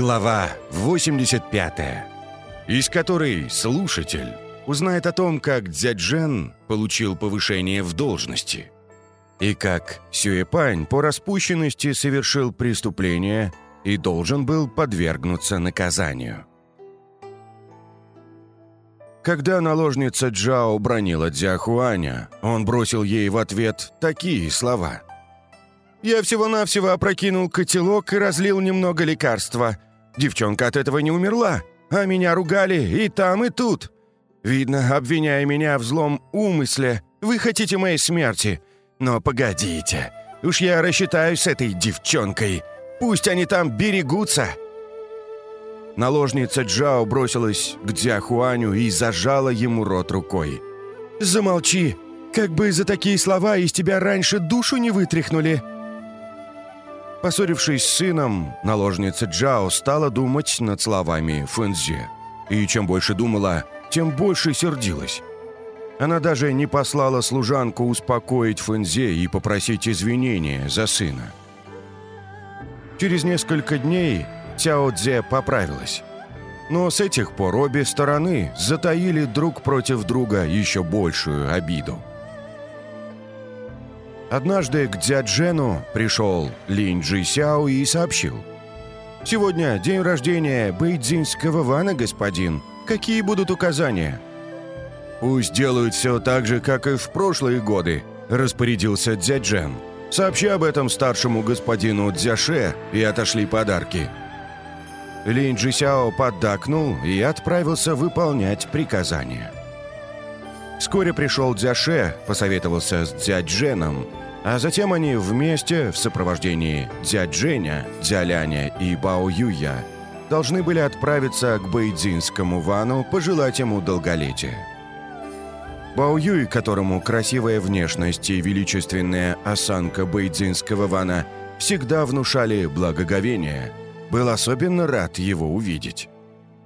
Глава 85, из которой слушатель узнает о том, как Дзяджен получил повышение в должности и как Сюэпань по распущенности совершил преступление и должен был подвергнуться наказанию. Когда наложница Джао бронила Дзяхуаня, он бросил ей в ответ такие слова – я всего-навсего опрокинул котелок и разлил немного лекарства. Девчонка от этого не умерла, а меня ругали и там, и тут. Видно, обвиняя меня в злом умысле, вы хотите моей смерти. Но погодите, уж я рассчитаюсь с этой девчонкой. Пусть они там берегутся». Наложница Джао бросилась к Дзяхуаню и зажала ему рот рукой. «Замолчи! Как бы за такие слова из тебя раньше душу не вытряхнули!» Поссорившись с сыном, наложница Джао стала думать над словами Фэнзи. И чем больше думала, тем больше сердилась. Она даже не послала служанку успокоить Фэнзе и попросить извинения за сына. Через несколько дней Цяо Цзе поправилась. Но с этих пор обе стороны затаили друг против друга еще большую обиду. Однажды к Дзяджену пришел Линь Джи Сяо и сообщил. «Сегодня день рождения Бэйдзинского вана, господин. Какие будут указания?» «Пусть делают все так же, как и в прошлые годы», – распорядился Дзяджен. «Сообщи об этом старшему господину Дзяше и отошли подарки». Линь Джи Сяо поддакнул и отправился выполнять приказания. Вскоре пришел Дзяше, посоветовался с Дзядженом а затем они вместе, в сопровождении дядь Женя, Дзяляня и Бао Юя, должны были отправиться к Бэйдзинскому Вану пожелать ему долголетия. Бао Юй, которому красивая внешность и величественная осанка Бэйдзинского Вана всегда внушали благоговение, был особенно рад его увидеть.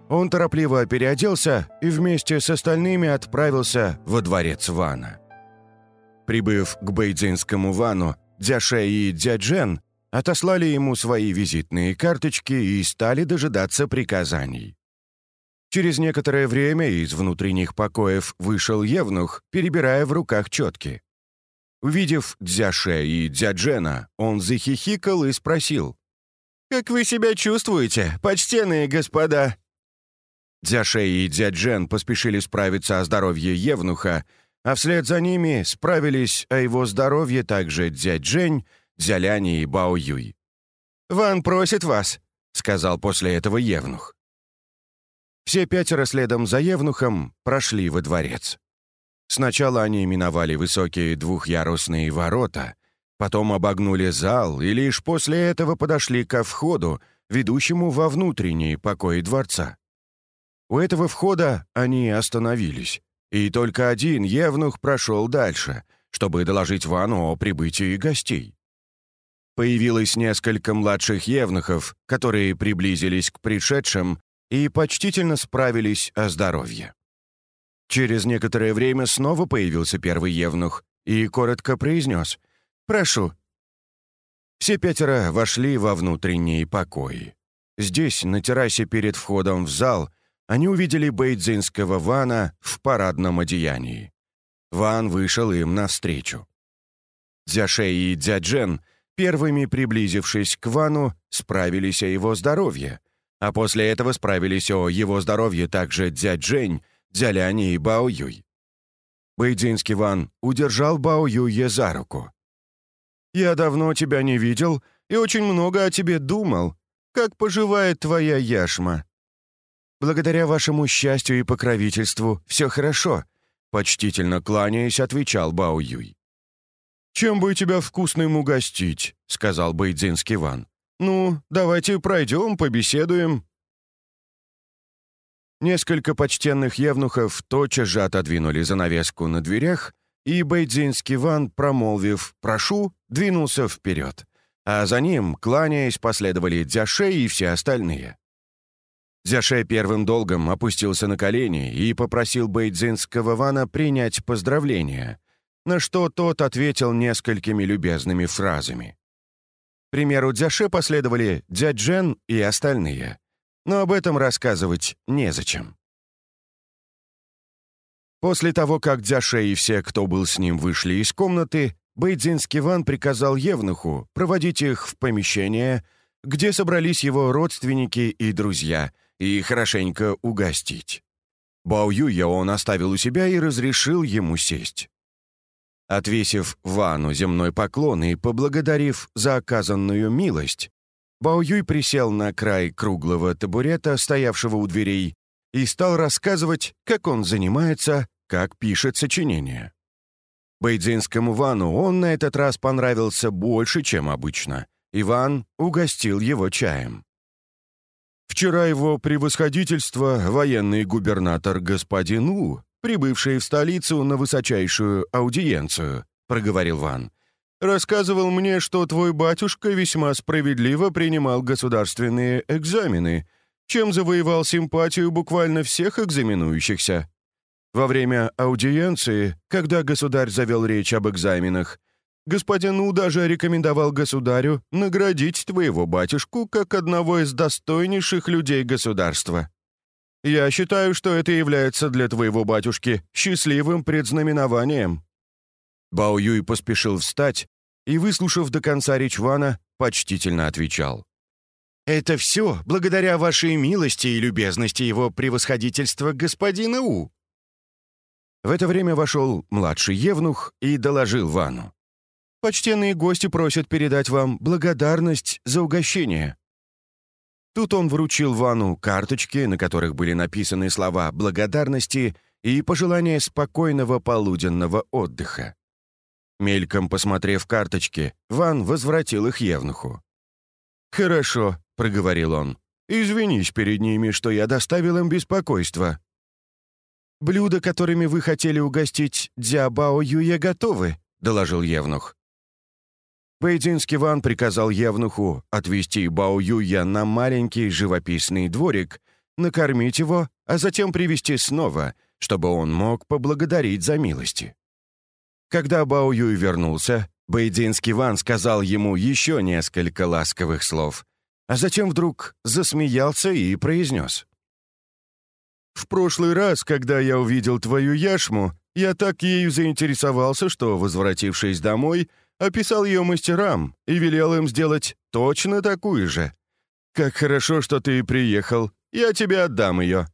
Он торопливо переоделся и вместе с остальными отправился во дворец Вана. Прибыв к бейдзинскому вану, Дзяше и Дзяджен отослали ему свои визитные карточки и стали дожидаться приказаний. Через некоторое время из внутренних покоев вышел Евнух, перебирая в руках четки. Увидев Дзяше и Дзяджена, он захихикал и спросил. «Как вы себя чувствуете, почтенные господа?» Дзяше и Дзяджен поспешили справиться о здоровье Евнуха, а вслед за ними справились о его здоровье также дядь Жень, Дзяляни и Бао Юй. «Ван просит вас», — сказал после этого Евнух. Все пятеро следом за Евнухом прошли во дворец. Сначала они миновали высокие двухъярусные ворота, потом обогнули зал и лишь после этого подошли ко входу, ведущему во внутренние покои дворца. У этого входа они остановились. И только один евнух прошел дальше, чтобы доложить Вану о прибытии гостей. Появилось несколько младших евнухов, которые приблизились к пришедшим и почтительно справились о здоровье. Через некоторое время снова появился первый евнух и коротко произнес «Прошу». Все пятеро вошли во внутренние покои. Здесь, на террасе перед входом в зал, они увидели бейдзинского Вана в парадном одеянии. Ван вышел им навстречу. Дзяшей и Дзяджен, первыми приблизившись к Вану, справились о его здоровье, а после этого справились о его здоровье также Дзяджень, Дзяляни и Бао Юй. Бэйдзинский Ван удержал Бао Юя за руку. «Я давно тебя не видел и очень много о тебе думал. Как поживает твоя яшма?» Благодаря вашему счастью и покровительству все хорошо», — почтительно кланяясь, отвечал Бао Юй. «Чем бы тебя вкусным угостить?» — сказал Бэйдзинский Ван. «Ну, давайте пройдем, побеседуем». Несколько почтенных евнухов тотчас же отодвинули занавеску на дверях, и Бэйдзинский Ван, промолвив «прошу», двинулся вперед, а за ним, кланяясь, последовали Дзяше и все остальные. Дзяше первым долгом опустился на колени и попросил бейдзинского вана принять поздравления, на что тот ответил несколькими любезными фразами. К примеру Дзяше последовали дядь Джен и остальные, но об этом рассказывать незачем. После того, как Дзяше и все, кто был с ним, вышли из комнаты, Бейдзинский Ван приказал Евнуху проводить их в помещение, где собрались его родственники и друзья, и хорошенько угостить. Бао Юя он оставил у себя и разрешил ему сесть. Отвесив Вану земной поклон и поблагодарив за оказанную милость, Бао Юй присел на край круглого табурета, стоявшего у дверей, и стал рассказывать, как он занимается, как пишет сочинение. Бейдзинскому Вану он на этот раз понравился больше, чем обычно. Иван угостил его чаем. Вчера его превосходительство, военный губернатор господин У, прибывший в столицу на высочайшую аудиенцию, проговорил Ван, рассказывал мне, что твой батюшка весьма справедливо принимал государственные экзамены, чем завоевал симпатию буквально всех экзаменующихся. Во время аудиенции, когда государь завел речь об экзаменах, господин У даже рекомендовал государю наградить твоего батюшку как одного из достойнейших людей государства. Я считаю, что это является для твоего батюшки счастливым предзнаменованием». Бао Юй поспешил встать и, выслушав до конца речь Вана, почтительно отвечал. «Это все благодаря вашей милости и любезности его превосходительства господина У. В это время вошел младший Евнух и доложил Вану. «Почтенные гости просят передать вам благодарность за угощение». Тут он вручил Вану карточки, на которых были написаны слова благодарности и пожелания спокойного полуденного отдыха. Мельком посмотрев карточки, Ван возвратил их Евнуху. «Хорошо», — проговорил он. «Извинись перед ними, что я доставил им беспокойство. «Блюда, которыми вы хотели угостить Дзябао Юе, готовы», — доложил Евнух. Бейдинский Ван приказал Евнуху отвезти Бао Юя на маленький живописный дворик, накормить его, а затем привести снова, чтобы он мог поблагодарить за милости. Когда Бао Юй вернулся, Бейдинский Ван сказал ему еще несколько ласковых слов, а затем вдруг засмеялся и произнес. В прошлый раз, когда я увидел твою яшму, я так ею заинтересовался, что, возвратившись домой, описал ее мастерам и велел им сделать точно такую же. Как хорошо, что ты приехал. Я тебе отдам ее».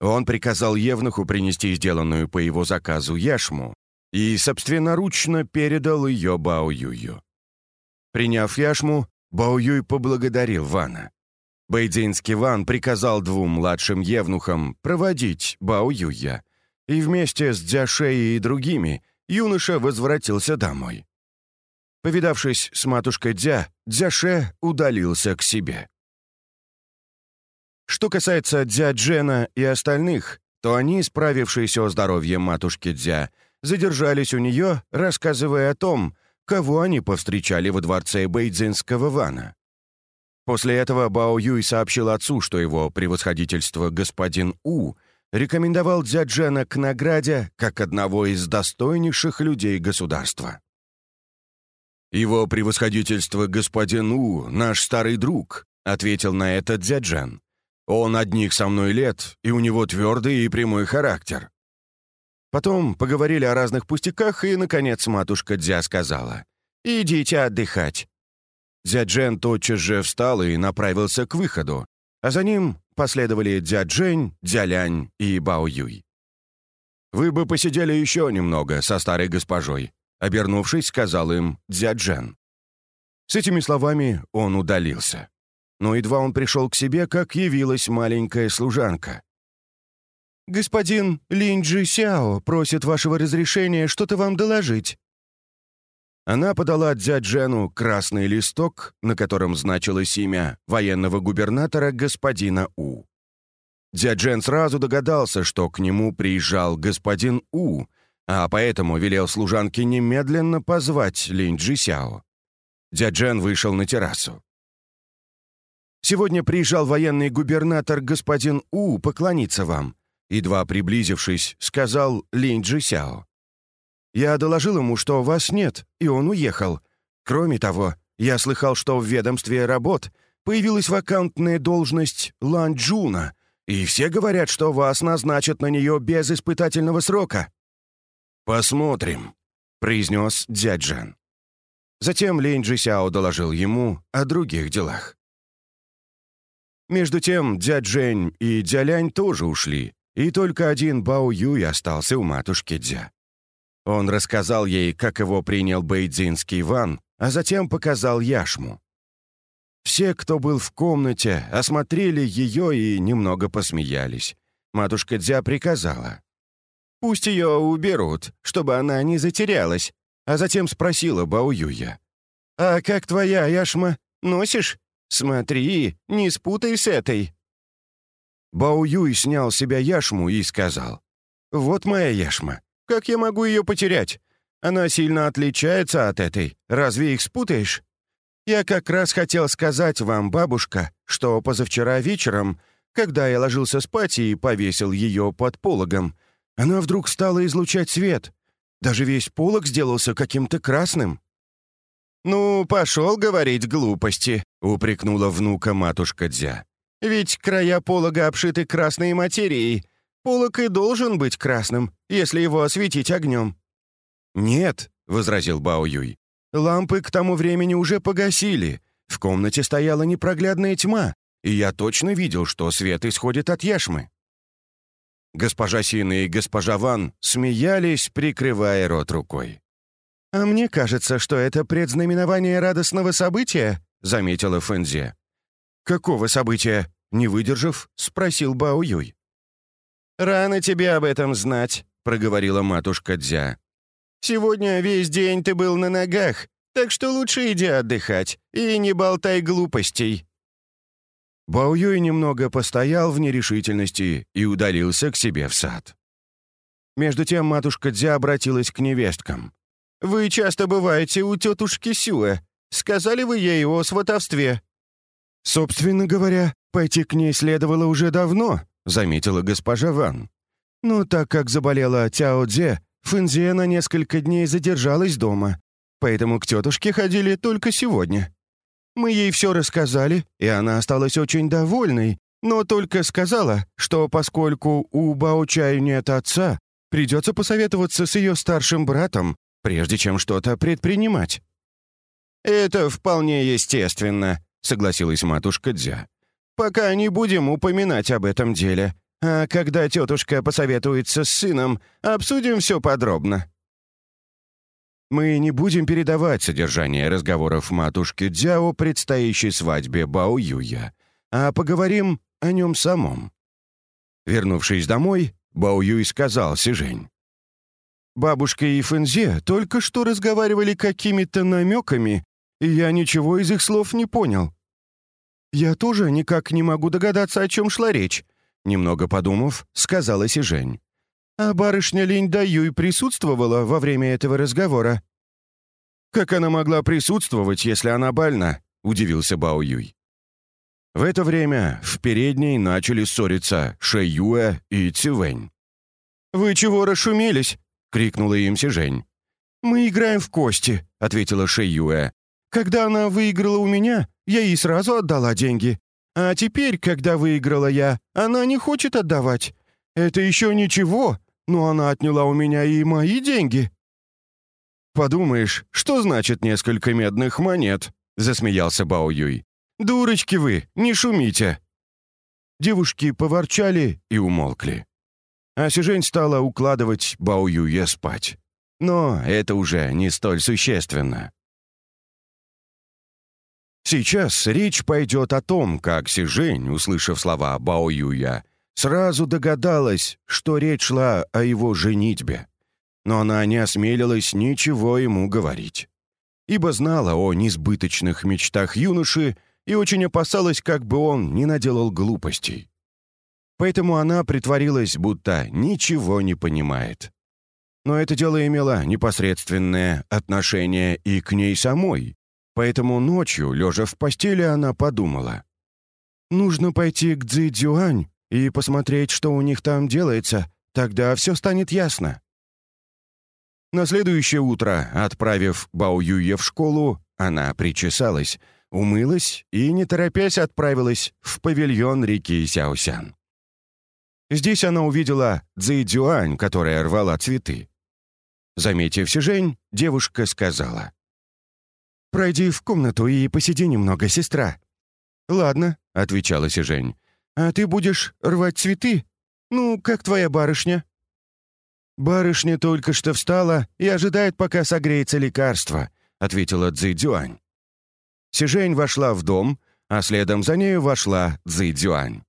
Он приказал Евнуху принести сделанную по его заказу яшму и собственноручно передал ее Бао Юю. Приняв яшму, Бао Юй поблагодарил Вана. Бейдзинский Ван приказал двум младшим евнухам проводить Бао Юя, и вместе с Дзяшей и другими юноша возвратился домой. Повидавшись с матушкой Дзя, Дзяше удалился к себе. Что касается Дзя Джена и остальных, то они, справившись о здоровье матушки Дзя, задержались у нее, рассказывая о том, кого они повстречали во дворце Бейдзинского Вана. После этого Бао Юй сообщил отцу, что его превосходительство господин У рекомендовал Дзяджена к награде как одного из достойнейших людей государства. «Его превосходительство господин У — наш старый друг», — ответил на это Дзяджен. «Он одних со мной лет, и у него твердый и прямой характер». Потом поговорили о разных пустяках, и, наконец, матушка Дзя сказала, «Идите отдыхать. Дзяджен тотчас же встал и направился к выходу, а за ним последовали Дзяджень, Дзялянь и Бао Юй. «Вы бы посидели еще немного со старой госпожой», — обернувшись, сказал им Дзяджен. С этими словами он удалился. Но едва он пришел к себе, как явилась маленькая служанка. «Господин Линджи Сяо просит вашего разрешения что-то вам доложить», она подала Дзяджену красный листок, на котором значилось имя военного губернатора господина У. Дзяджен сразу догадался, что к нему приезжал господин У, а поэтому велел служанке немедленно позвать Линь Джисяо. Дзяджен вышел на террасу. «Сегодня приезжал военный губернатор господин У поклониться вам», едва приблизившись, сказал Линь Джисяо. Я доложил ему, что вас нет, и он уехал. Кроме того, я слыхал, что в ведомстве работ появилась вакантная должность Ланджуна, и все говорят, что вас назначат на нее без испытательного срока». «Посмотрим», — произнес дядь Жан. Затем Лень Джисяо доложил ему о других делах. Между тем дядь Жень и дялянь тоже ушли, и только один Бао Юй остался у матушки Дзя. Он рассказал ей, как его принял бейдзинский ван, а затем показал яшму. Все, кто был в комнате, осмотрели ее и немного посмеялись. Матушка Дзя приказала. «Пусть ее уберут, чтобы она не затерялась», а затем спросила Бао Юя. «А как твоя яшма? Носишь? Смотри, не спутай с этой». Бао Юй снял себя яшму и сказал. «Вот моя яшма. Как я могу ее потерять? Она сильно отличается от этой. Разве их спутаешь?» «Я как раз хотел сказать вам, бабушка, что позавчера вечером, когда я ложился спать и повесил ее под пологом, она вдруг стала излучать свет. Даже весь полог сделался каким-то красным». «Ну, пошел говорить глупости», — упрекнула внука матушка Дзя. «Ведь края полога обшиты красной материей. Полог и должен быть красным, если его осветить огнем». «Нет», — возразил Бао Юй. «Лампы к тому времени уже погасили. В комнате стояла непроглядная тьма, и я точно видел, что свет исходит от яшмы». Госпожа Сина и госпожа Ван смеялись, прикрывая рот рукой. «А мне кажется, что это предзнаменование радостного события», — заметила Фэнзи. «Какого события?» — не выдержав, спросил Бао Юй. «Рано тебе об этом знать», — проговорила матушка Дзя. «Сегодня весь день ты был на ногах, так что лучше иди отдыхать и не болтай глупостей». Бао Юй немного постоял в нерешительности и удалился к себе в сад. Между тем матушка Дзя обратилась к невесткам. «Вы часто бываете у тетушки Сюэ. Сказали вы ей о сватовстве?» «Собственно говоря, пойти к ней следовало уже давно», — заметила госпожа Ван. «Но так как заболела Тяо Дзе, Фэнзе на несколько дней задержалась дома, поэтому к тетушке ходили только сегодня. Мы ей все рассказали, и она осталась очень довольной, но только сказала, что поскольку у Баочаю нет отца, придется посоветоваться с ее старшим братом, прежде чем что-то предпринимать». «Это вполне естественно», — согласилась матушка Дзя. «Пока не будем упоминать об этом деле, а когда тетушка посоветуется с сыном, обсудим все подробно». Мы не будем передавать содержание разговоров матушки Дзяо предстоящей свадьбе Бао Юя, а поговорим о нем самом. Вернувшись домой, Бао Юй сказал Сижень. «Бабушка и Фэнзе только что разговаривали какими-то намеками, и я ничего из их слов не понял. Я тоже никак не могу догадаться, о чем шла речь», немного подумав, сказала Сижень. А барышня Линь Даюй присутствовала во время этого разговора. «Как она могла присутствовать, если она больна?» — удивился Бао Юй. В это время в передней начали ссориться Шэй Юэ и Цювэнь. «Вы чего расшумелись?» — крикнула им Сижень. «Мы играем в кости», — ответила Шэй Юэ. «Когда она выиграла у меня, я ей сразу отдала деньги. А теперь, когда выиграла я, она не хочет отдавать. Это еще ничего, но она отняла у меня и мои деньги». «Подумаешь, что значит несколько медных монет?» — засмеялся Бао Юй. «Дурочки вы, не шумите!» Девушки поворчали и умолкли. А Сижень стала укладывать Бао Юя спать. Но это уже не столь существенно. Сейчас речь пойдет о том, как Сижень, услышав слова Бао Юя, Сразу догадалась, что речь шла о его женитьбе. Но она не осмелилась ничего ему говорить. Ибо знала о несбыточных мечтах юноши и очень опасалась, как бы он не наделал глупостей. Поэтому она притворилась, будто ничего не понимает. Но это дело имело непосредственное отношение и к ней самой, поэтому ночью, лежа в постели, она подумала. «Нужно пойти к Цзи Дюань и посмотреть, что у них там делается, тогда все станет ясно». На следующее утро, отправив Бао Юе в школу, она причесалась, умылась и, не торопясь, отправилась в павильон реки Сяосян. Здесь она увидела Цзэйдюань, которая рвала цветы. Заметив Сижень, девушка сказала. «Пройди в комнату и посиди немного, сестра». «Ладно», — отвечала Сижень. «А ты будешь рвать цветы? Ну, как твоя барышня?» «Барышня только что встала и ожидает, пока согреется лекарство», — ответила Цзэйдюань. Сижень вошла в дом, а следом за нею вошла Цзэйдюань.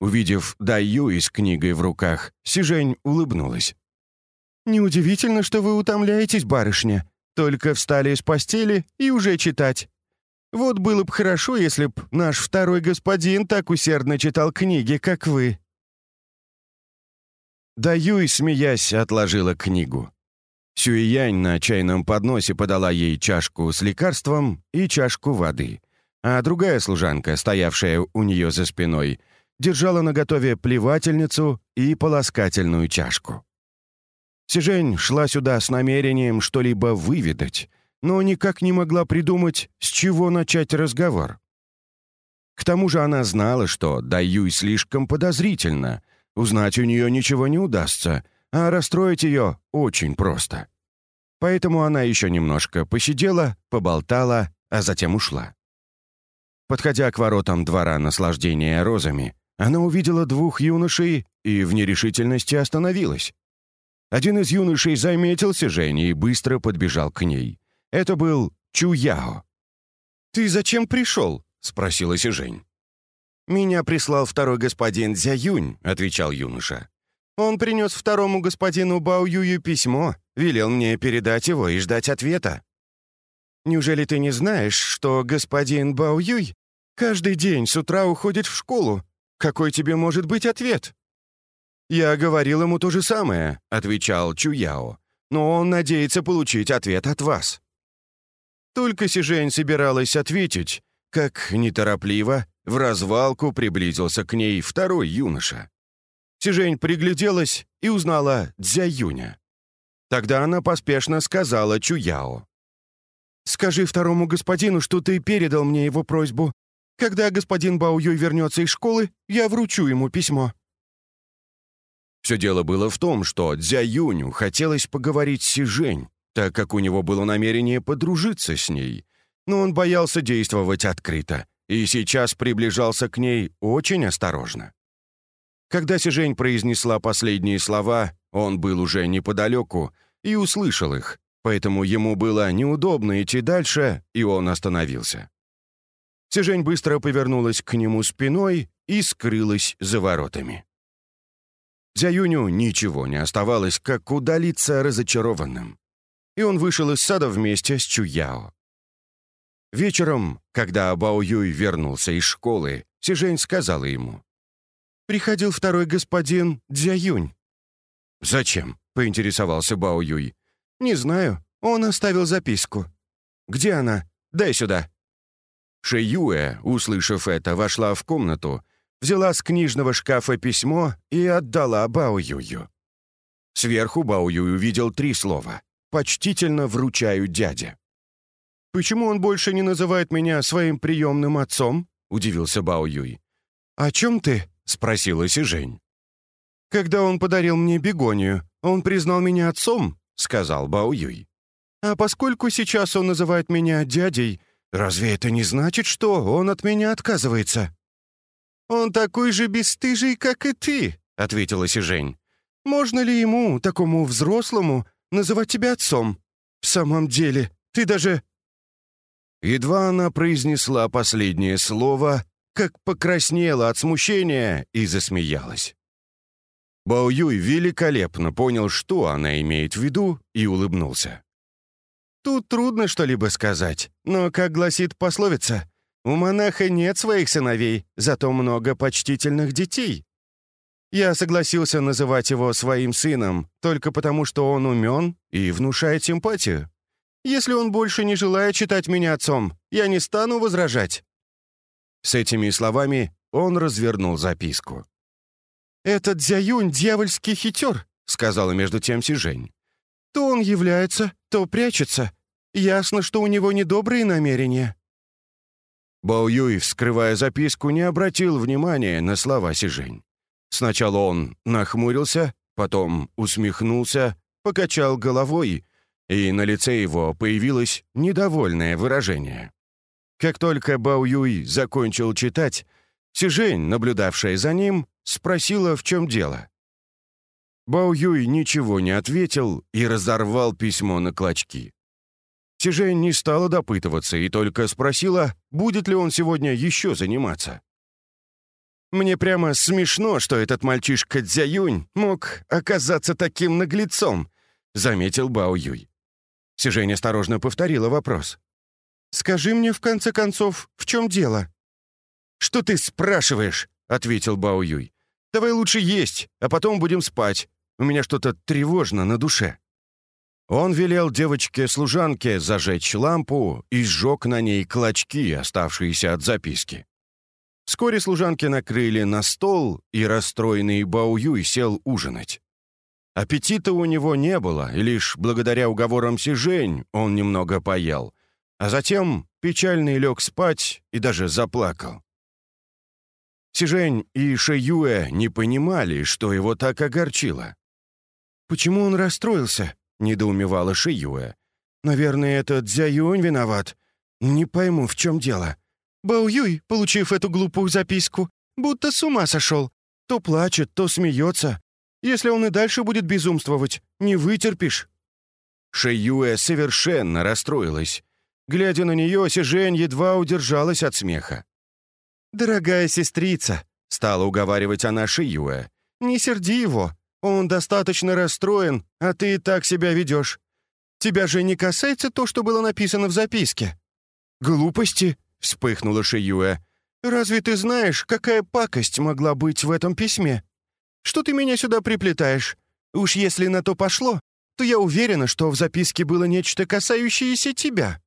Увидев Даю с книгой в руках, Сижень улыбнулась. «Неудивительно, что вы утомляетесь, барышня. Только встали из постели и уже читать. Вот было бы хорошо, если б наш второй господин так усердно читал книги, как вы». Даюй, смеясь, отложила книгу. Сюиянь на чайном подносе подала ей чашку с лекарством и чашку воды, а другая служанка, стоявшая у нее за спиной, — держала наготове плевательницу и полоскательную чашку. Сижень шла сюда с намерением что-либо выведать, но никак не могла придумать, с чего начать разговор. К тому же она знала, что Даюй слишком подозрительно, узнать у нее ничего не удастся, а расстроить ее очень просто. Поэтому она еще немножко посидела, поболтала, а затем ушла. Подходя к воротам двора наслаждения розами, она увидела двух юношей и в нерешительности остановилась. Один из юношей заметил Сижень и быстро подбежал к ней. Это был Чуяо. «Ты зачем пришел?» — спросила Сижень. «Меня прислал второй господин Дзяюнь», — отвечал юноша. «Он принес второму господину Бао Юю письмо, велел мне передать его и ждать ответа». «Неужели ты не знаешь, что господин Бао Юй каждый день с утра уходит в школу, какой тебе может быть ответ?» «Я говорил ему то же самое», — отвечал Чуяо, «но он надеется получить ответ от вас». Только Сижень собиралась ответить, как неторопливо в развалку приблизился к ней второй юноша. Сижень пригляделась и узнала Дзяюня. Тогда она поспешно сказала Чуяо. «Скажи второму господину, что ты передал мне его просьбу, когда господин Бао Юй вернется из школы, я вручу ему письмо». Все дело было в том, что Дзя Юню хотелось поговорить с Сижень, так как у него было намерение подружиться с ней. Но он боялся действовать открыто и сейчас приближался к ней очень осторожно. Когда Сижень произнесла последние слова, он был уже неподалеку и услышал их, поэтому ему было неудобно идти дальше, и он остановился. Сижень быстро повернулась к нему спиной и скрылась за воротами. Дзяюню ничего не оставалось, как удалиться разочарованным. И он вышел из сада вместе с Чуяо. Вечером, когда Бао Юй вернулся из школы, Сижень сказала ему. «Приходил второй господин Дзяюнь». «Зачем?» — поинтересовался Бао Юй. «Не знаю. Он оставил записку». «Где она? Дай сюда». Шеюэ, услышав это, вошла в комнату, взяла с книжного шкафа письмо и отдала Бао Юю. Сверху Бао Юй увидел три слова. «Почтительно вручаю дяде». «Почему он больше не называет меня своим приемным отцом?» — удивился Бао Юй. «О чем ты?» — спросила Сижень. «Когда он подарил мне бегонию, он признал меня отцом», — сказал Бао Юй. «А поскольку сейчас он называет меня дядей, Разве это не значит, что он от меня отказывается?» «Он такой же бесстыжий, как и ты», — ответила Сижень. «Можно ли ему, такому взрослому, называть тебя отцом? В самом деле, ты даже...» Едва она произнесла последнее слово, как покраснела от смущения и засмеялась. Бао Юй великолепно понял, что она имеет в виду, и улыбнулся. Тут трудно что-либо сказать, но, как гласит пословица, у монаха нет своих сыновей, зато много почтительных детей. Я согласился называть его своим сыном только потому, что он умен и внушает симпатию. Если он больше не желает считать меня отцом, я не стану возражать». С этими словами он развернул записку. «Этот Дзяюнь — дьявольский хитер», — сказала между тем Сижень. То он является, то прячется. Ясно, что у него недобрые намерения». Бао Юй, вскрывая записку, не обратил внимания на слова Сижень. Сначала он нахмурился, потом усмехнулся, покачал головой, и на лице его появилось недовольное выражение. Как только Бао Юй закончил читать, Сижень, наблюдавшая за ним, спросила, в чем дело. Бао Юй ничего не ответил и разорвал письмо на клочки. Сижень не стала допытываться и только спросила, будет ли он сегодня еще заниматься. «Мне прямо смешно, что этот мальчишка Дзяюнь мог оказаться таким наглецом», — заметил Бао Юй. Сижень осторожно повторила вопрос. «Скажи мне, в конце концов, в чем дело?» «Что ты спрашиваешь?» — ответил Бао Юй. «Давай лучше есть, а потом будем спать. У меня что-то тревожно на душе». Он велел девочке-служанке зажечь лампу и сжег на ней клочки, оставшиеся от записки. Вскоре служанки накрыли на стол, и расстроенный Бао Юй сел ужинать. Аппетита у него не было, и лишь благодаря уговорам Сижень он немного поел, а затем печальный лег спать и даже заплакал. Сижень и Шэюэ не понимали, что его так огорчило. Почему он расстроился? недоумевала Шиюэ. «Наверное, это Дзяюнь виноват. Не пойму, в чем дело». Бао Юй, получив эту глупую записку, будто с ума сошел. То плачет, то смеется. Если он и дальше будет безумствовать, не вытерпишь». Шиюэ совершенно расстроилась. Глядя на нее, Сижень едва удержалась от смеха. «Дорогая сестрица», — стала уговаривать она Шиюэ, — «не серди его. Он достаточно расстроен, а ты и так себя ведешь. Тебя же не касается то, что было написано в записке». «Глупости», — вспыхнула Шиюэ. «Разве ты знаешь, какая пакость могла быть в этом письме? Что ты меня сюда приплетаешь? Уж если на то пошло, то я уверена, что в записке было нечто касающееся тебя».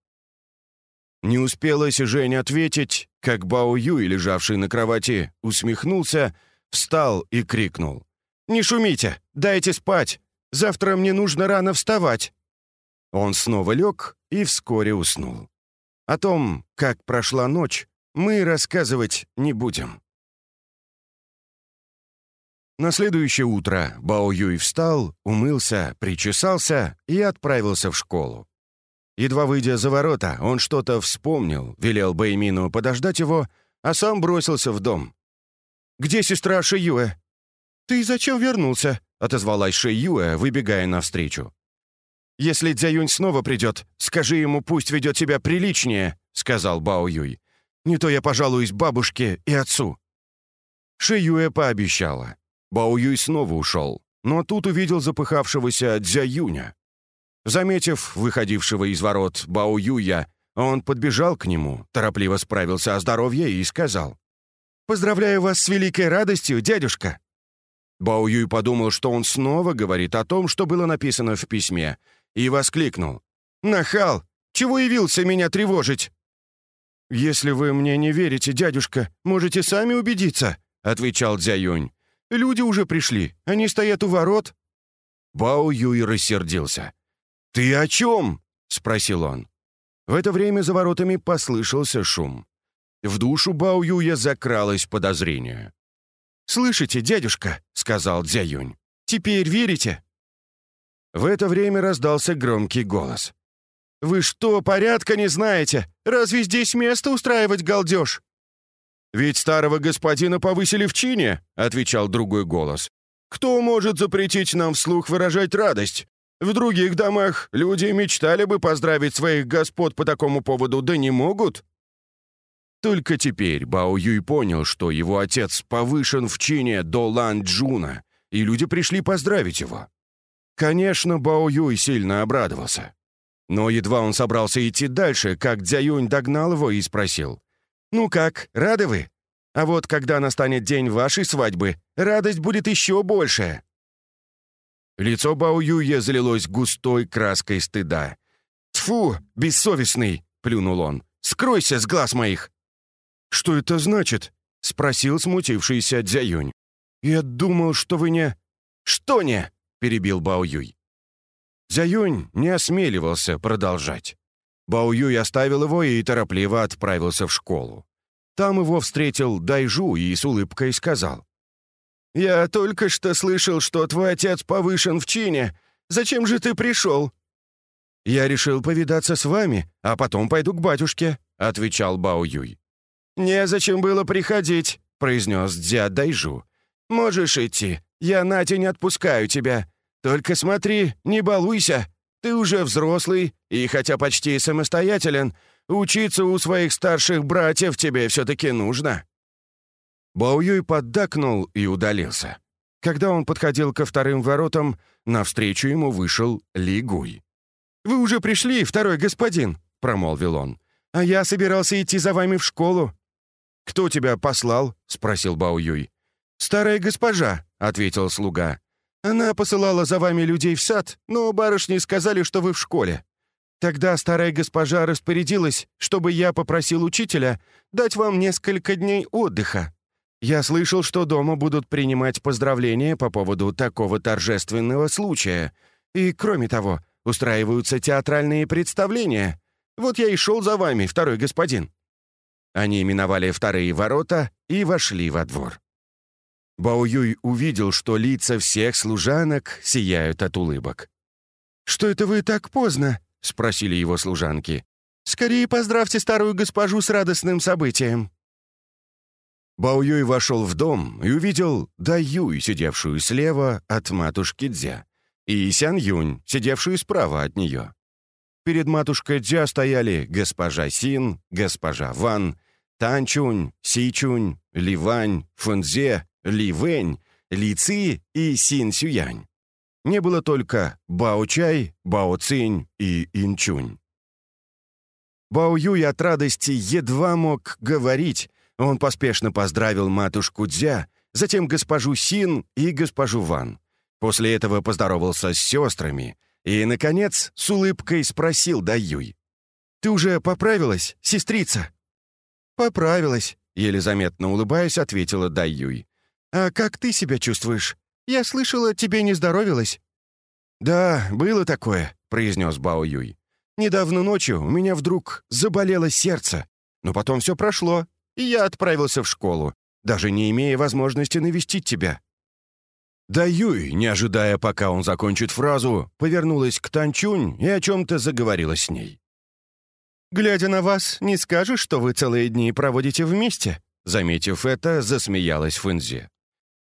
Не успела Сижень ответить, как Бао Юй, лежавший на кровати, усмехнулся, встал и крикнул. «Не шумите! Дайте спать! Завтра мне нужно рано вставать!» Он снова лег и вскоре уснул. О том, как прошла ночь, мы рассказывать не будем. На следующее утро Бао Юй встал, умылся, причесался и отправился в школу. Едва выйдя за ворота, он что-то вспомнил, велел Бэймину подождать его, а сам бросился в дом. «Где сестра Шиюэ?» «Ты зачем вернулся?» — отозвалась Ши Юэ, выбегая навстречу. «Если Дзяюнь снова придет, скажи ему, пусть ведет себя приличнее», — сказал Бао Юй. «Не то я пожалуюсь бабушке и отцу». Ши Юэ пообещала. Бао Юй снова ушел, но тут увидел запыхавшегося Дзяюня. Заметив выходившего из ворот Бао Юя, он подбежал к нему, торопливо справился о здоровье и сказал. «Поздравляю вас с великой радостью, дядюшка!» Бао Юй подумал, что он снова говорит о том, что было написано в письме, и воскликнул. «Нахал! Чего явился меня тревожить?» «Если вы мне не верите, дядюшка, можете сами убедиться», — отвечал Дзя Юнь. «Люди уже пришли, они стоят у ворот». Бао Юй рассердился. «Ты о чем?» — спросил он. В это время за воротами послышался шум. В душу Бао Юя закралось подозрение. «Слышите, дядюшка?» — сказал Дзяюнь. «Теперь верите?» В это время раздался громкий голос. «Вы что, порядка не знаете? Разве здесь место устраивать галдеж?» «Ведь старого господина повысили в чине», — отвечал другой голос. «Кто может запретить нам вслух выражать радость? В других домах люди мечтали бы поздравить своих господ по такому поводу, да не могут». Только теперь Бао Юй понял, что его отец повышен в чине до Лан Джуна, и люди пришли поздравить его. Конечно, Бао Юй сильно обрадовался. Но едва он собрался идти дальше, как Дзяюнь догнал его и спросил. «Ну как, рады вы? А вот когда настанет день вашей свадьбы, радость будет еще большая». Лицо Бао Юя залилось густой краской стыда. «Тьфу, бессовестный!» — плюнул он. «Скройся с глаз моих!» «Что это значит?» — спросил смутившийся Дзяюнь. «Я думал, что вы не...» «Что не?» — перебил Бао Юй. Дзяюнь не осмеливался продолжать. Бао Юй оставил его и торопливо отправился в школу. Там его встретил Дайжу и с улыбкой сказал. «Я только что слышал, что твой отец повышен в чине. Зачем же ты пришел?» «Я решил повидаться с вами, а потом пойду к батюшке», — отвечал Бао Юй. «Незачем было приходить», — произнес Дзя Дайжу. «Можешь идти. Я на день отпускаю тебя. Только смотри, не балуйся. Ты уже взрослый, и хотя почти самостоятелен, учиться у своих старших братьев тебе все-таки нужно». Бао Юй поддакнул и удалился. Когда он подходил ко вторым воротам, навстречу ему вышел Ли Гуй. «Вы уже пришли, второй господин», — промолвил он. «А я собирался идти за вами в школу». «Кто тебя послал?» — спросил Бао Юй. «Старая госпожа», — ответил слуга. «Она посылала за вами людей в сад, но барышни сказали, что вы в школе. Тогда старая госпожа распорядилась, чтобы я попросил учителя дать вам несколько дней отдыха. Я слышал, что дома будут принимать поздравления по поводу такого торжественного случая. И, кроме того, устраиваются театральные представления. Вот я и шел за вами, второй господин». Они миновали вторые ворота и вошли во двор. Бао Юй увидел, что лица всех служанок сияют от улыбок. «Что это вы так поздно?» — спросили его служанки. «Скорее поздравьте старую госпожу с радостным событием». Бао Юй вошел в дом и увидел Да Юй, сидевшую слева от матушки Дзя, и Сян Юнь, сидевшую справа от нее. Перед матушкой Дзя стояли госпожа Син, госпожа Ван, Танчунь, Сичунь, Ливань, Фэнзе, Ли Вэнь, Ли Ци и Син Сюянь. Не было только Бао Чай, Бао Цинь и Инчунь. Бао Юй от радости едва мог говорить. Он поспешно поздравил матушку Дзя, затем госпожу Син и госпожу Ван. После этого поздоровался с сестрами и, наконец, с улыбкой спросил Даюй. «Ты уже поправилась, сестрица?» «Поправилась», — еле заметно улыбаясь, ответила Даюй. «А как ты себя чувствуешь? Я слышала, тебе не здоровилось». «Да, было такое», — произнес Бао Юй. «Недавно ночью у меня вдруг заболело сердце, но потом все прошло, и я отправился в школу, даже не имея возможности навестить тебя». Да Юй, не ожидая, пока он закончит фразу, повернулась к Танчунь и о чем-то заговорила с ней. «Глядя на вас, не скажешь, что вы целые дни проводите вместе?» Заметив это, засмеялась Фэнзи.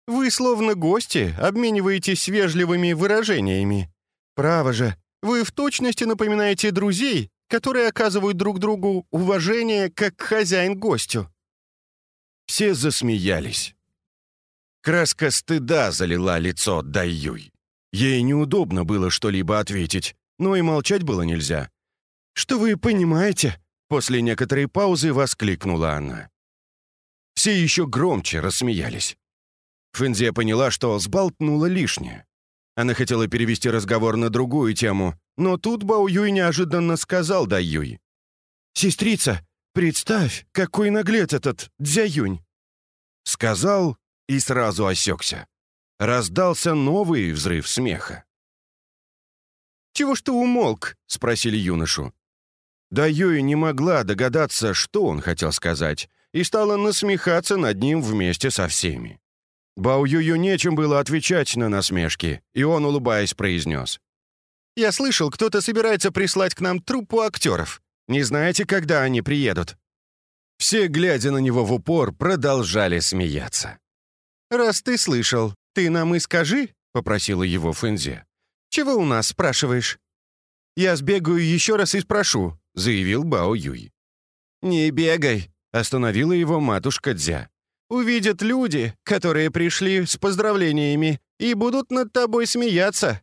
«Вы, словно гости, обмениваетесь вежливыми выражениями. Право же, вы в точности напоминаете друзей, которые оказывают друг другу уважение как хозяин гостю». Все засмеялись. Краска стыда залила лицо Дайюй. Ей неудобно было что-либо ответить, но и молчать было нельзя. «Что вы понимаете?» После некоторой паузы воскликнула она. Все еще громче рассмеялись. Фэнзе поняла, что сболтнула лишнее. Она хотела перевести разговор на другую тему, но тут Бао Юй неожиданно сказал Дай Юй. «Сестрица, представь, какой наглец этот Дзя Юнь!» Сказал и сразу осекся. Раздался новый взрыв смеха. «Чего ж ты умолк?» — спросили юношу. Да Юй не могла догадаться, что он хотел сказать, и стала насмехаться над ним вместе со всеми. Бао Юю нечем было отвечать на насмешки, и он, улыбаясь, произнес. «Я слышал, кто-то собирается прислать к нам труппу актеров. Не знаете, когда они приедут?» Все, глядя на него в упор, продолжали смеяться. «Раз ты слышал, ты нам и скажи», — попросила его Фэнзи. «Чего у нас спрашиваешь?» «Я сбегаю еще раз и спрошу», — заявил Бао Юй. «Не бегай», — остановила его матушка Дзя. «Увидят люди, которые пришли с поздравлениями, и будут над тобой смеяться.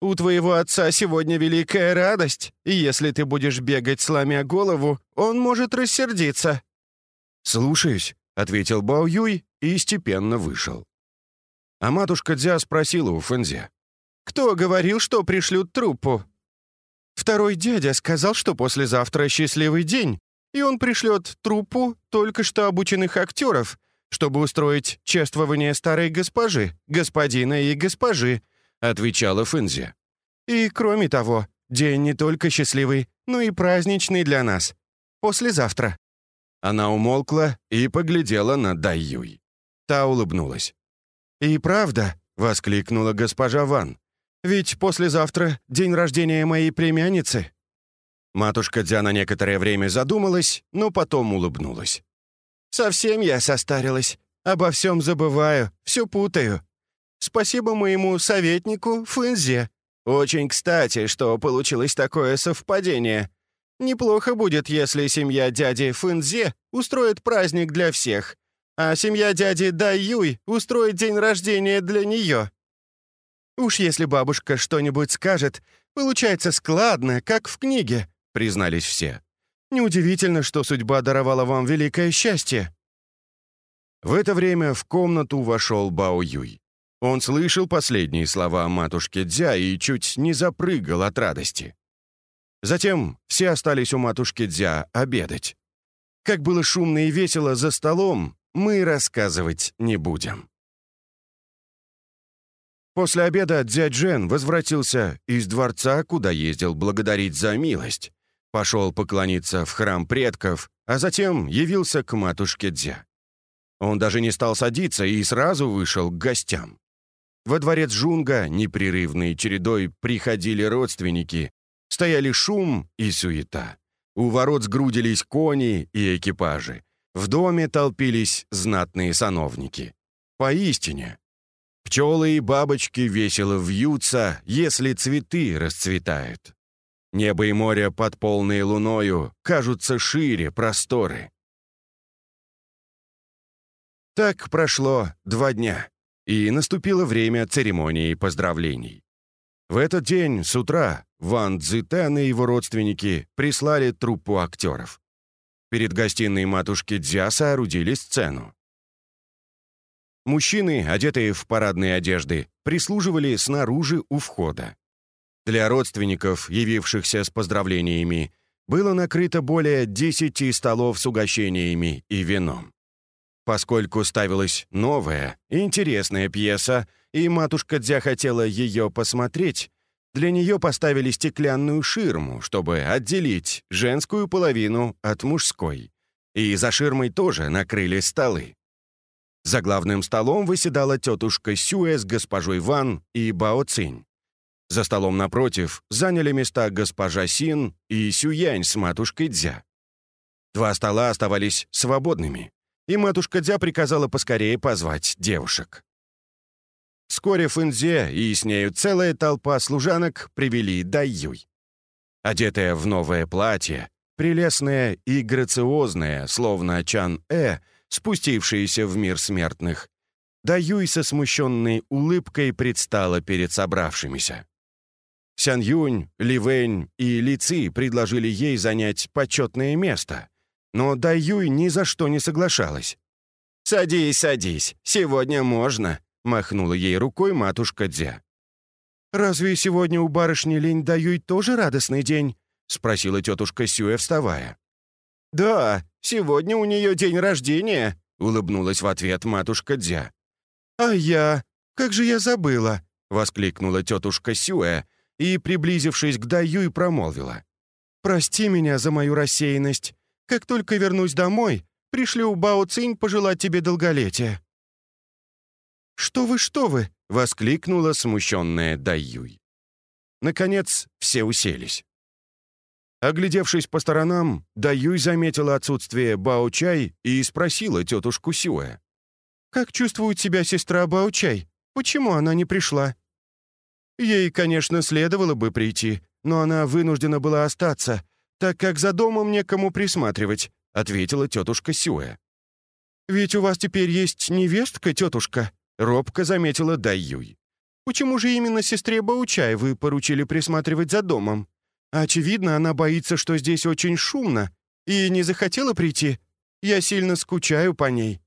У твоего отца сегодня великая радость, и если ты будешь бегать, сломя голову, он может рассердиться». «Слушаюсь», — ответил Бао Юй и степенно вышел. А матушка Дзя спросила у Фэнзе. «Кто говорил, что пришлют труппу?» Второй дядя сказал, что послезавтра счастливый день, и он пришлет труппу только что обученных актеров, чтобы устроить чествование старой госпожи, господина и госпожи», — отвечала Фэнзи. «И кроме того, День не только счастливый, но и праздничный для нас. Послезавтра». Она умолкла и поглядела на Дайюй. Та улыбнулась. «И правда?» — воскликнула госпожа Ван. «Ведь послезавтра день рождения моей племянницы». Матушка Дзя некоторое время задумалась, но потом улыбнулась. «Совсем я состарилась. Обо всем забываю, все путаю. Спасибо моему советнику Фэнзе. Очень кстати, что получилось такое совпадение. Неплохо будет, если семья дяди Фэнзе устроит праздник для всех, а семья дяди Даюй устроит день рождения для нее. Уж если бабушка что-нибудь скажет, получается складно, как в книге», — признались все. «Неудивительно, что судьба даровала вам великое счастье». В это время в комнату вошел Бао Юй. Он слышал последние слова матушки Дзя и чуть не запрыгал от радости. Затем все остались у матушки Дзя обедать. Как было шумно и весело за столом, мы рассказывать не будем. После обеда дядь Джен возвратился из дворца, куда ездил благодарить за милость. Пошел поклониться в храм предков, а затем явился к матушке Дзя. Он даже не стал садиться и сразу вышел к гостям. Во дворец Жунга непрерывной чередой приходили родственники, стояли шум и суета. У ворот сгрудились кони и экипажи. В доме толпились знатные сановники. Поистине, пчелы и бабочки весело вьются, если цветы расцветают. Небо и море под полной луною кажутся шире просторы. Так прошло два дня, и наступило время церемонии поздравлений. В этот день с утра Ван Цзитен и его родственники прислали труппу актеров. Перед гостиной матушки Дзя соорудили сцену. Мужчины, одетые в парадные одежды, прислуживали снаружи у входа. Для родственников, явившихся с поздравлениями, было накрыто более десяти столов с угощениями и вином. Поскольку ставилась новая, интересная пьеса, и матушка Дзя хотела ее посмотреть, для нее поставили стеклянную ширму, чтобы отделить женскую половину от мужской. И за ширмой тоже накрыли столы. За главным столом выседала тетушка Сюэ с госпожой Ван и Бао Цинь. За столом напротив заняли места госпожа Син и Сюянь с матушкой Дзя. Два стола оставались свободными и матушка Дзя приказала поскорее позвать девушек. Вскоре Фэнзе и с нею целая толпа служанок привели Дайюй. Одетая в новое платье, прелестная и грациозная, словно Чан-Э, спустившаяся в мир смертных, Даюй со смущенной улыбкой предстала перед собравшимися. Сян Юнь, Ли Вэнь и Ли Ци предложили ей занять почетное место, но Даюй ни за что не соглашалась. «Садись, садись, сегодня можно», — махнула ей рукой матушка Дзя. «Разве сегодня у барышни Лень Даюй тоже радостный день?» — спросила тетушка Сюэ, вставая. «Да, сегодня у нее день рождения», — улыбнулась в ответ матушка Дзя. «А я? Как же я забыла!» — воскликнула тетушка Сюэ и, приблизившись к Даюй, промолвила. «Прости меня за мою рассеянность. Как только вернусь домой, пришлю Бао Цинь пожелать тебе долголетия». «Что вы, что вы!» — воскликнула смущенная Даюй. Наконец, все уселись. Оглядевшись по сторонам, Даюй заметила отсутствие Бао-чай и спросила тетушку Сюэ. «Как чувствует себя сестра Бао-чай? Почему она не пришла?» Ей, конечно, следовало бы прийти, но она вынуждена была остаться, так как за домом некому присматривать», — ответила тетушка Сюэ. «Ведь у вас теперь есть невестка, тетушка», — робко заметила Дайюй. «Почему же именно сестре Баучай вы поручили присматривать за домом? Очевидно, она боится, что здесь очень шумно, и не захотела прийти. Я сильно скучаю по ней».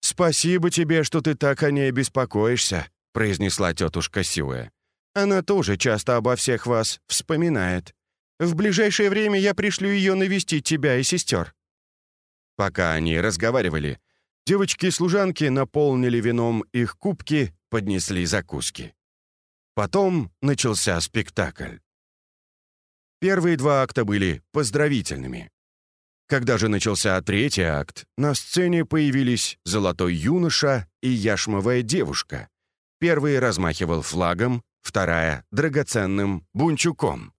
«Спасибо тебе, что ты так о ней беспокоишься», — произнесла тетушка Сюэ. «Она тоже часто обо всех вас вспоминает. В ближайшее время я пришлю ее навестить тебя и сестер». Пока они разговаривали, девочки-служанки наполнили вином их кубки, поднесли закуски. Потом начался спектакль. Первые два акта были поздравительными. Когда же начался третий акт, на сцене появились золотой юноша и яшмовая девушка. Первый размахивал флагом, вторая — драгоценным бунчуком.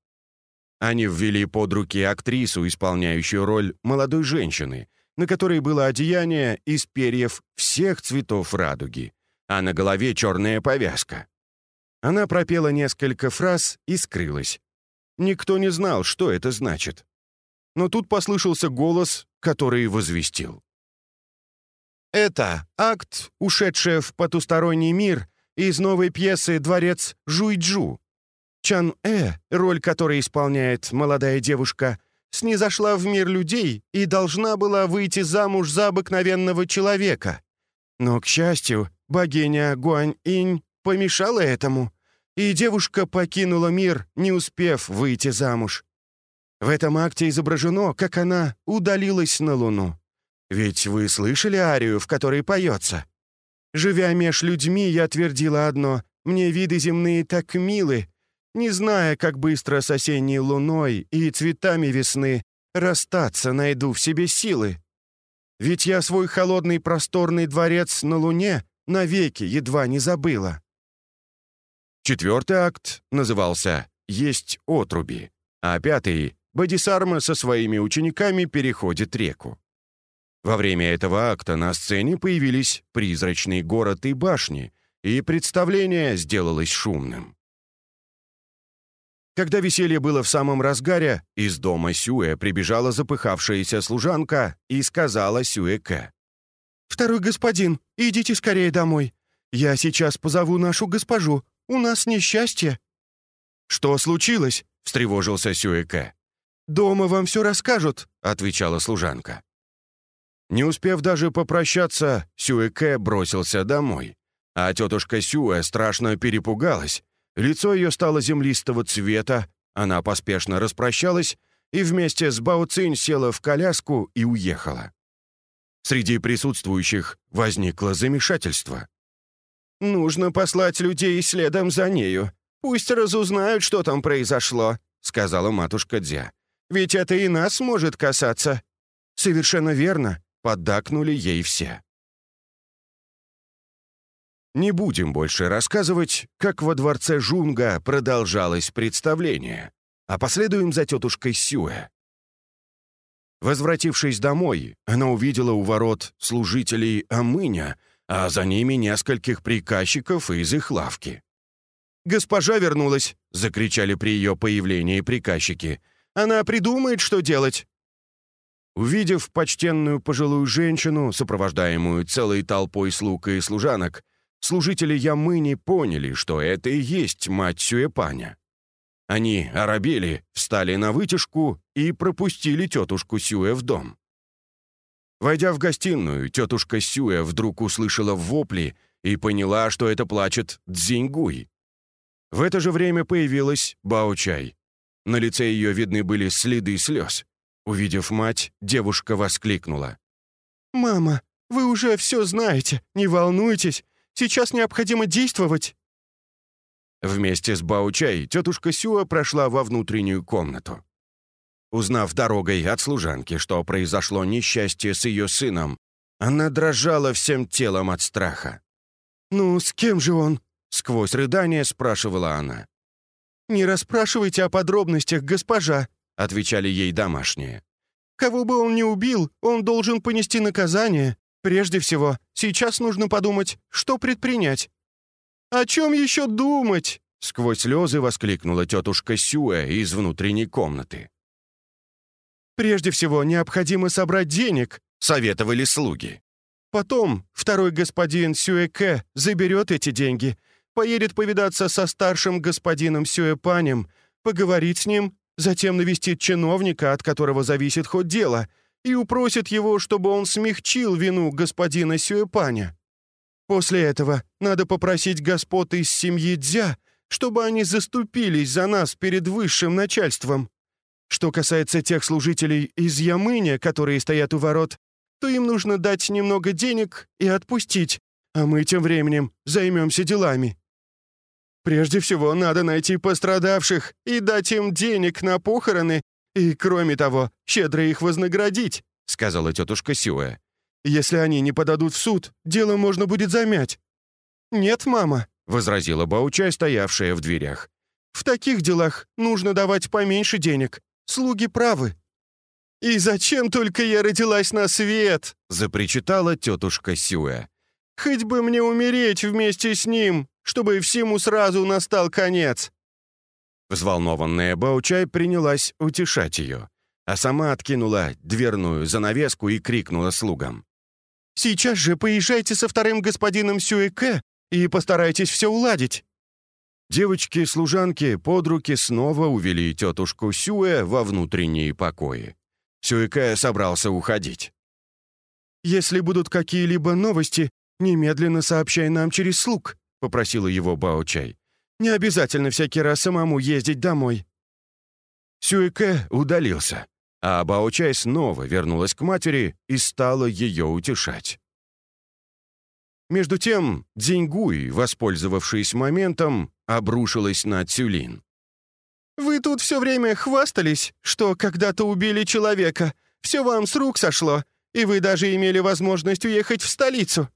Они ввели под руки актрису, исполняющую роль молодой женщины, на которой было одеяние из перьев всех цветов радуги, а на голове черная повязка. Она пропела несколько фраз и скрылась. Никто не знал, что это значит. Но тут послышался голос, который возвестил. Это акт, ушедший в потусторонний мир из новой пьесы «Дворец Жуйджу». Чан-э, роль которой исполняет молодая девушка, снизошла в мир людей и должна была выйти замуж за обыкновенного человека. Но, к счастью, богиня Гуань-инь помешала этому, и девушка покинула мир, не успев выйти замуж. В этом акте изображено, как она удалилась на Луну. Ведь вы слышали арию, в которой поется? Живя меж людьми, я твердила одно — мне виды земные так милы, не зная, как быстро с осенней луной и цветами весны расстаться найду в себе силы. Ведь я свой холодный просторный дворец на луне навеки едва не забыла. Четвертый акт назывался «Есть отруби», а пятый — Бодисарма со своими учениками переходит реку. Во время этого акта на сцене появились призрачный город и башни, и представление сделалось шумным. Когда веселье было в самом разгаре, из дома Сюэ прибежала запыхавшаяся служанка и сказала Сюэке. «Второй господин, идите скорее домой. Я сейчас позову нашу госпожу. У нас несчастье». «Что случилось?» — встревожился Сюэке. «Дома вам все расскажут», — отвечала служанка. Не успев даже попрощаться, Сюэке бросился домой. А тетушка Сюэ страшно перепугалась Лицо ее стало землистого цвета, она поспешно распрощалась и вместе с Бао Цинь села в коляску и уехала. Среди присутствующих возникло замешательство. «Нужно послать людей следом за нею. Пусть разузнают, что там произошло», — сказала матушка Дзя. «Ведь это и нас может касаться». «Совершенно верно», — поддакнули ей все. Не будем больше рассказывать, как во дворце Жунга продолжалось представление, а последуем за тетушкой Сюэ. Возвратившись домой, она увидела у ворот служителей Амыня, а за ними нескольких приказчиков из их лавки. «Госпожа вернулась!» — закричали при ее появлении приказчики. «Она придумает, что делать!» Увидев почтенную пожилую женщину, сопровождаемую целой толпой слуг и служанок, служители Ямыни поняли, что это и есть мать Сюэпаня. Они оробели, встали на вытяжку и пропустили тетушку Сюэ в дом. Войдя в гостиную, тетушка Сюэ вдруг услышала вопли и поняла, что это плачет Цзиньгуй. В это же время появилась Баочай. На лице ее видны были следы слез. Увидев мать, девушка воскликнула. «Мама, вы уже все знаете, не волнуйтесь. Сейчас необходимо действовать!» Вместе с Баучай тетушка Сюа прошла во внутреннюю комнату. Узнав дорогой от служанки, что произошло несчастье с ее сыном, она дрожала всем телом от страха. «Ну, с кем же он?» — сквозь рыдание спрашивала она. «Не расспрашивайте о подробностях, госпожа», — отвечали ей домашние. «Кого бы он ни убил, он должен понести наказание. Прежде всего, сейчас нужно подумать, что предпринять». «О чем еще думать?» — сквозь слезы воскликнула тетушка Сюэ из внутренней комнаты. «Прежде всего, необходимо собрать денег», — советовали слуги. «Потом второй господин Сюэке заберет эти деньги, поедет повидаться со старшим господином Сюэпанем, поговорит с ним, затем навестит чиновника, от которого зависит ход дела — и упросит его, чтобы он смягчил вину господина Сюэпаня. После этого надо попросить господ из семьи Дзя, чтобы они заступились за нас перед высшим начальством. Что касается тех служителей из Ямыня, которые стоят у ворот, то им нужно дать немного денег и отпустить, а мы тем временем займемся делами». Прежде всего, надо найти пострадавших и дать им денег на похороны, и, кроме того, щедро их вознаградить», — сказала тетушка Сюэ. «Если они не подадут в суд, дело можно будет замять». «Нет, мама», — возразила Баучай, стоявшая в дверях. «В таких делах нужно давать поменьше денег. Слуги правы». «И зачем только я родилась на свет?» — запричитала тетушка Сюэ. «Хоть бы мне умереть вместе с ним, чтобы всему сразу настал конец». Взволнованная Баучай принялась утешать ее, а сама откинула дверную занавеску и крикнула слугам. «Сейчас же поезжайте со вторым господином Сюэке и постарайтесь все уладить». Девочки-служанки под руки снова увели тетушку Сюэ во внутренние покои. Сюэке собрался уходить. «Если будут какие-либо новости, немедленно сообщай нам через слуг», — попросила его Бао-чай. «Не обязательно всякий раз самому ездить домой». Сюэке удалился, а Бао-чай снова вернулась к матери и стала ее утешать. Между тем, Дзиньгуй, воспользовавшись моментом, обрушилась на Цюлин. «Вы тут все время хвастались, что когда-то убили человека. Все вам с рук сошло, и вы даже имели возможность уехать в столицу.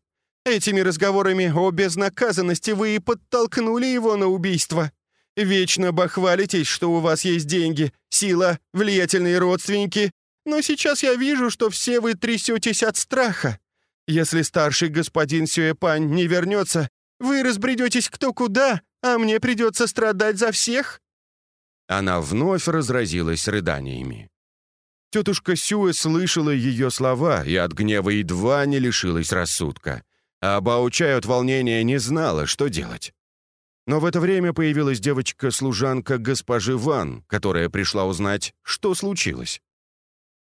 Этими разговорами о безнаказанности вы и подтолкнули его на убийство. Вечно бахвалитесь, что у вас есть деньги, сила, влиятельные родственники. Но сейчас я вижу, что все вы трясетесь от страха. Если старший господин Сюэпань не вернется, вы разбредетесь кто куда, а мне придется страдать за всех». Она вновь разразилась рыданиями. Тетушка Сюэ слышала ее слова и от гнева едва не лишилась рассудка, а Баучай от волнения не знала, что делать. Но в это время появилась девочка-служанка госпожи Ван, которая пришла узнать, что случилось.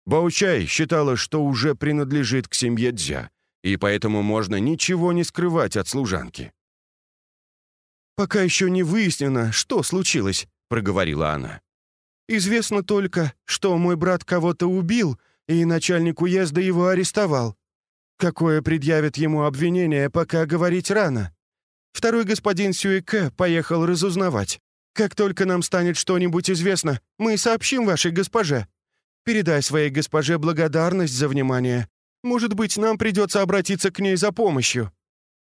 Баучай считала, что уже принадлежит к семье Дзя, и поэтому можно ничего не скрывать от служанки. «Пока еще не выяснено, что случилось», — проговорила она. «Известно только, что мой брат кого-то убил, и начальник уезда его арестовал. Какое предъявит ему обвинение, пока говорить рано. Второй господин Сюэке поехал разузнавать. Как только нам станет что-нибудь известно, мы сообщим вашей госпоже. Передай своей госпоже благодарность за внимание. Может быть, нам придется обратиться к ней за помощью».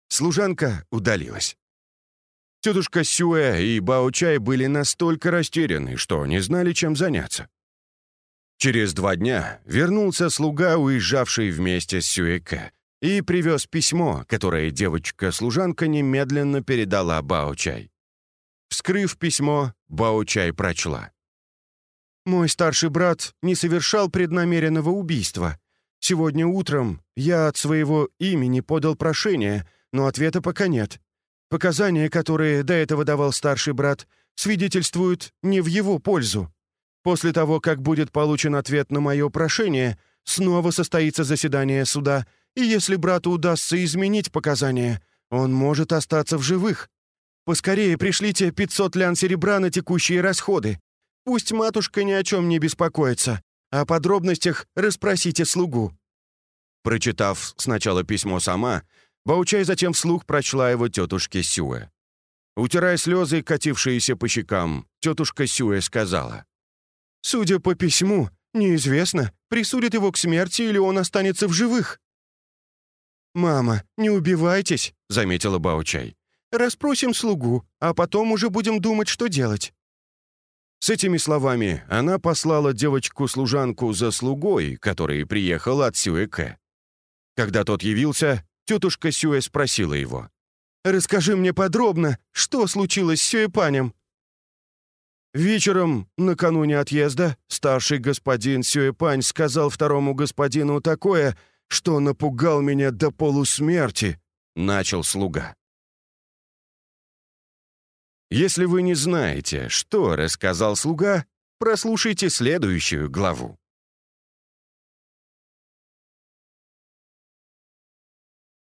Служанка удалилась. Тетушка Сюэ и Бао-чай были настолько растеряны, что не знали, чем заняться. Через два дня вернулся слуга, уезжавший вместе с Сюэке, и привез письмо, которое девочка-служанка немедленно передала Бао-чай. Вскрыв письмо, Бао-чай прочла. «Мой старший брат не совершал преднамеренного убийства. Сегодня утром я от своего имени подал прошение, но ответа пока нет. Показания, которые до этого давал старший брат, свидетельствуют не в его пользу. После того, как будет получен ответ на мое прошение, снова состоится заседание суда, и если брату удастся изменить показания, он может остаться в живых. Поскорее пришлите 500 лян серебра на текущие расходы. Пусть матушка ни о чем не беспокоится. О подробностях расспросите слугу». Прочитав сначала письмо сама, Баучай затем вслух прочла его тетушке Сюэ. Утирая слезы, катившиеся по щекам, тетушка Сюэ сказала. «Судя по письму, неизвестно, присудит его к смерти или он останется в живых». «Мама, не убивайтесь», — заметила Баучай. «Расспросим слугу, а потом уже будем думать, что делать». С этими словами она послала девочку-служанку за слугой, который приехал от Сюэке. Когда тот явился, Тетушка Сюэ спросила его. «Расскажи мне подробно, что случилось с Сюэпанем?» Вечером, накануне отъезда, старший господин Сюэпань сказал второму господину такое, что напугал меня до полусмерти, — начал слуга. Если вы не знаете, что рассказал слуга, прослушайте следующую главу.